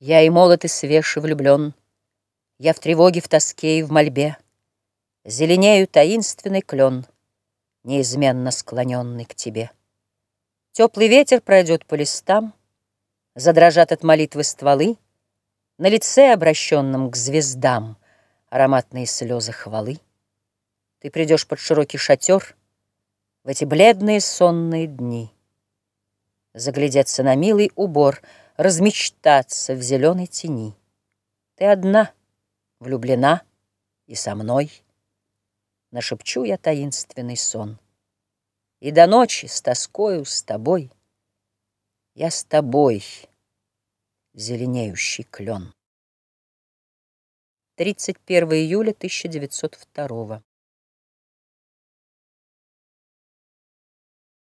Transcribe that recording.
Я и молод, и свеж, и влюблен, Я в тревоге, в тоске и в мольбе. Зеленею таинственный клен, Неизменно склоненный к тебе. Теплый ветер пройдет по листам, Задрожат от молитвы стволы, На лице, обращенном к звездам, Ароматные слезы хвалы. Ты придешь под широкий шатер В эти бледные сонные дни. Заглядеться на милый убор — размечтаться в зеленой тени. Ты одна, влюблена и со мной. Нашепчу я таинственный сон. И до ночи с тоскою с тобой Я с тобой, зеленеющий клен. 31 июля 1902